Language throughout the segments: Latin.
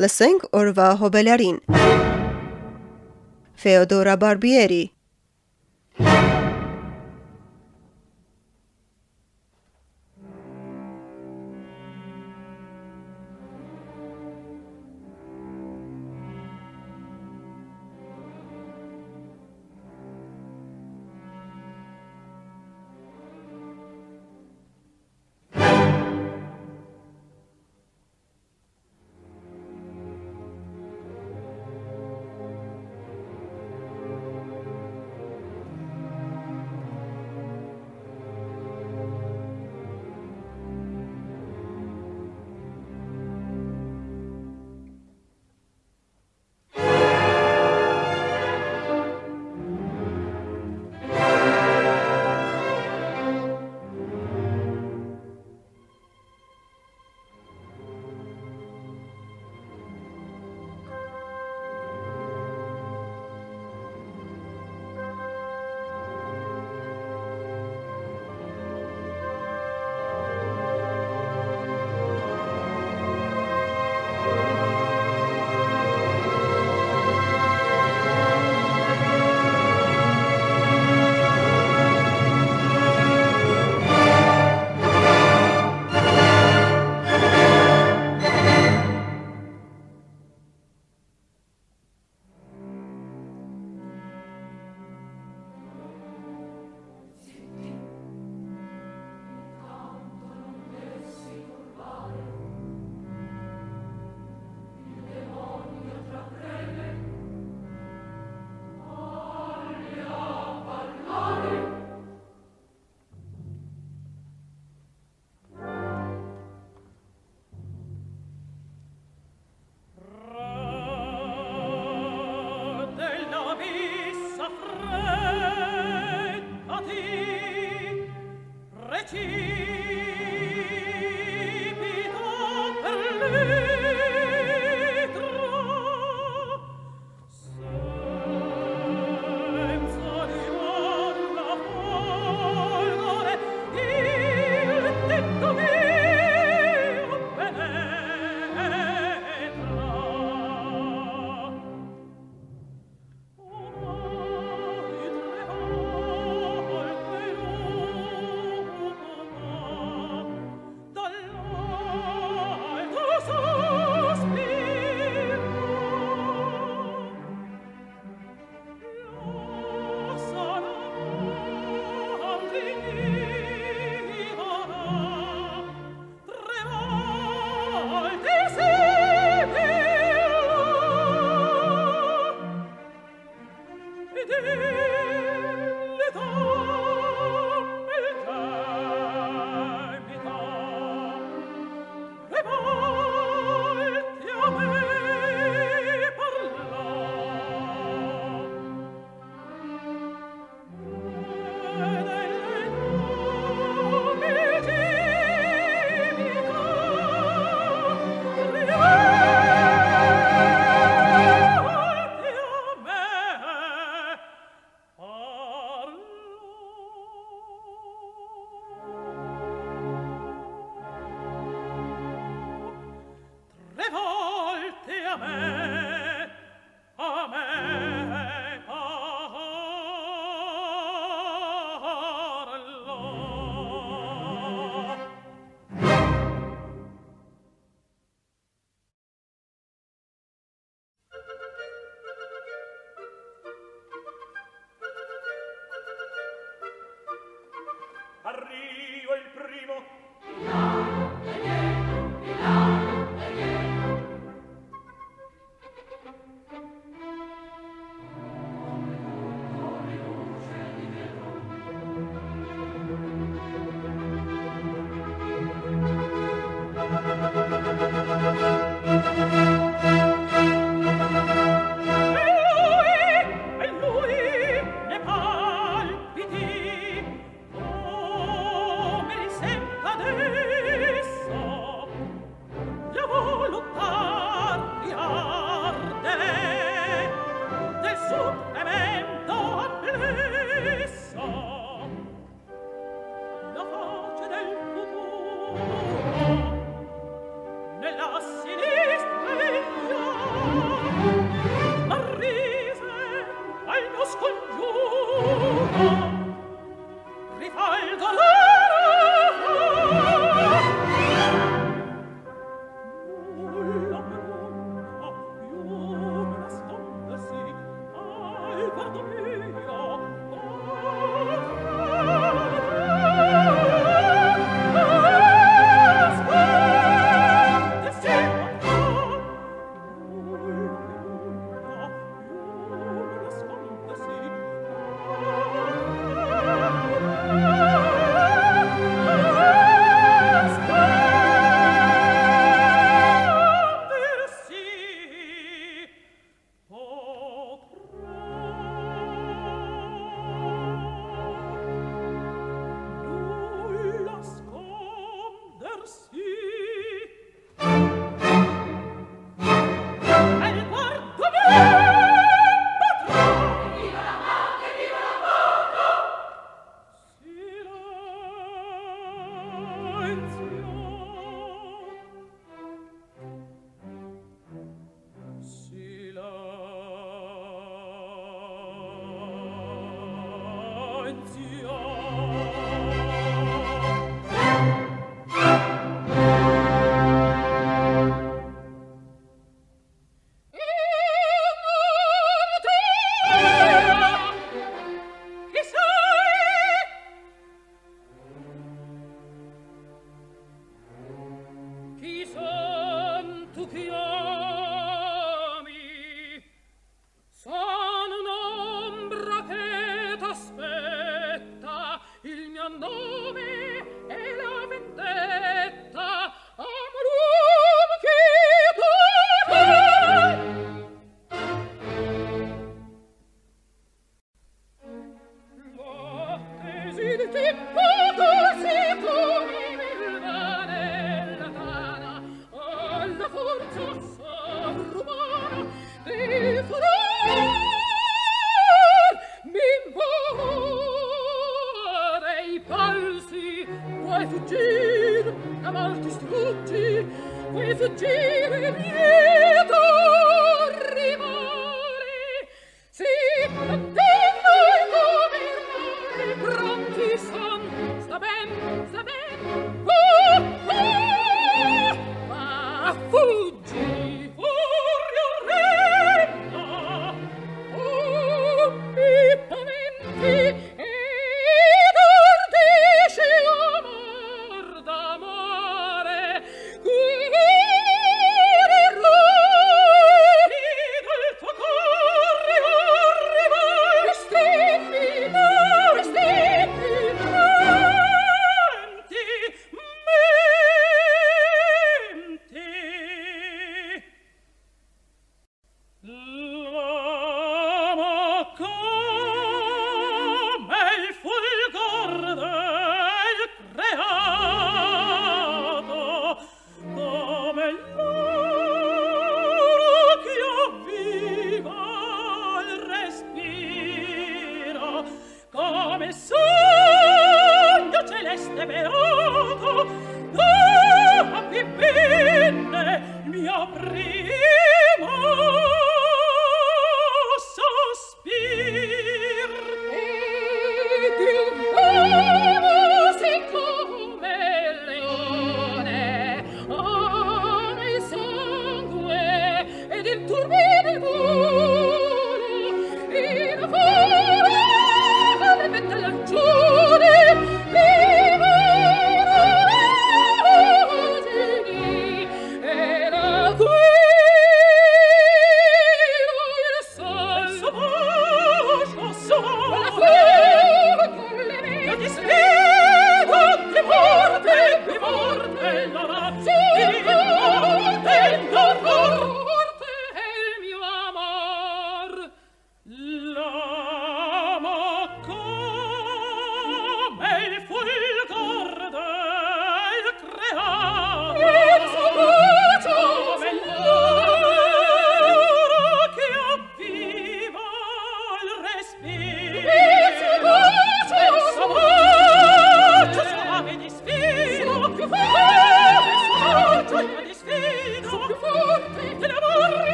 Լսենք օրվա հոբելարին։ Ֆեոդորա Բարբիերի Thank you.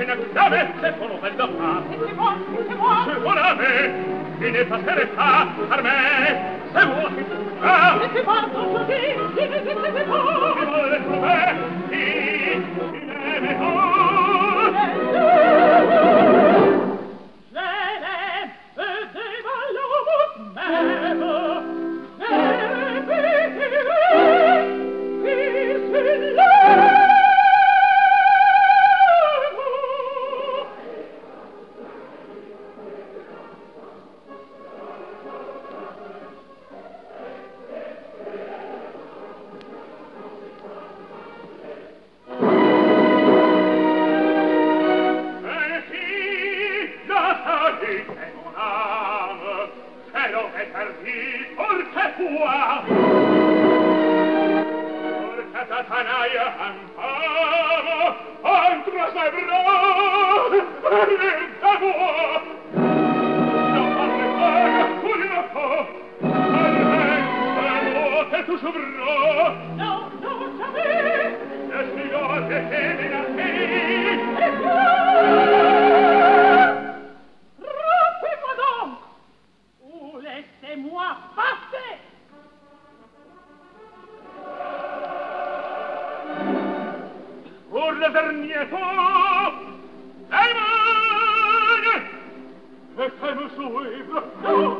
che ne accusare, se sono bel da fa. Se vuoi, se vuoi, se vuoi, se ne passere fa, per me, se vuoi, se vuoi, se vuoi, se vuoi, se vuoi, se vuoi, se vuoi, tua Porca Satanaia Antamo Antro sebro Arrenta tua Non parte paga Pulino fo Arrenta tua Che tu sovrò No, non sapere Hermann! Hermann! Hermann! Hermann! Hermann! Hermann!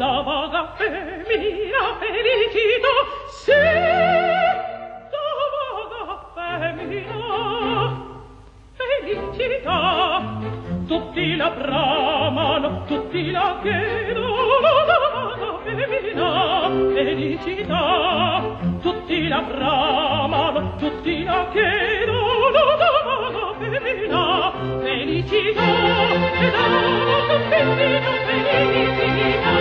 Felicità, felicità, felicità, felicità, felicità, felicità, felicità, felicità, felicità, felicità, felicità, tutti felicità, felicità, felicità, felicità, felicità, felicità, felicità, felicità, felicità, felicità, felicità, felicità, felicità, E felicità, felicità, felicità, felicità, felicità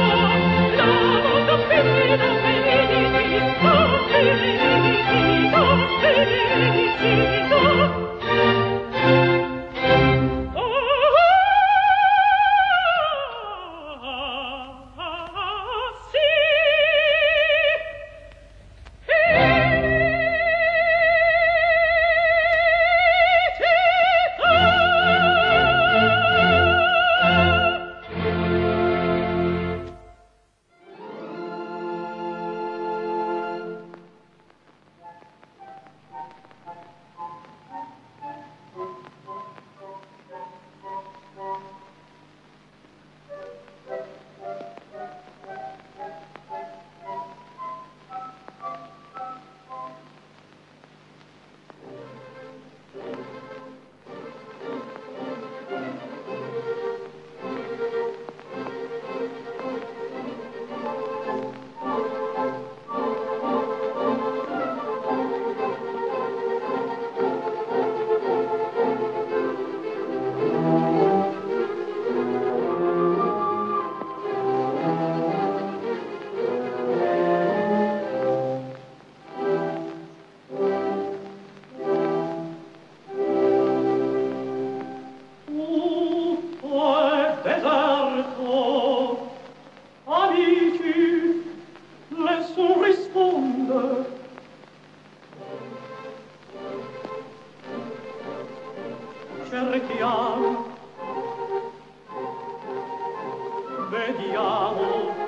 vediamo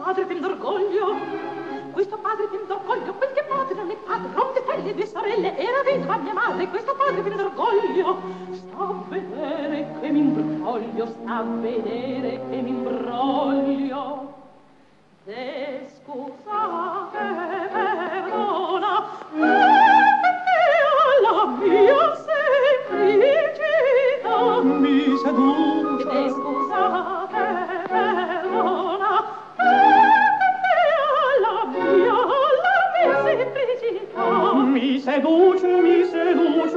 padre ten d'orgoglio questo padre ten d'orgoglio quel che padre non è padre rompe telle due sorelle era vedova mia madre questo padre ten d'orgoglio sta a vedere che mi imbroglio sta a vedere che m'imbroglio e scusate perdona eh, mia semplicità mi seduce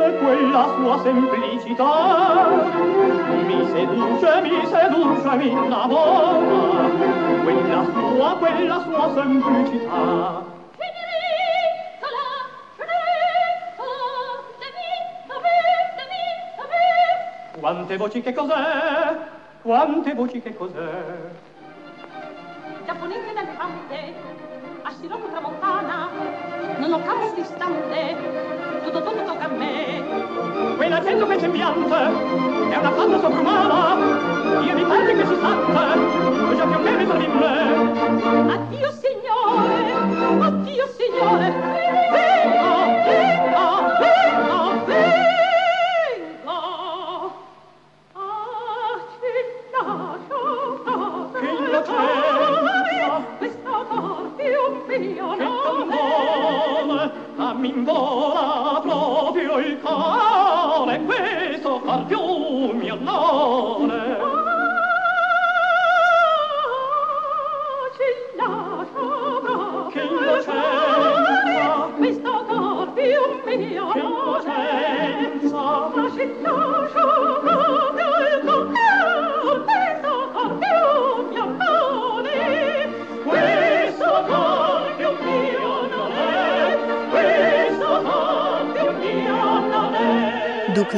e quella sua semplicità mi seduce, mi seduce, mi innamora quella sua, quella sua semplicità Quante voci che cos'è? Quante voci che cos'è? Da ponente dalle parte, a Sirocco tramontana, non ho campo distante, tutto, tutto tocca a me. Quella gente che c'è pianta è una fatta sovrumana, io mi tante che si salta, non c'è più me ne di me. Addio signore, addio signore,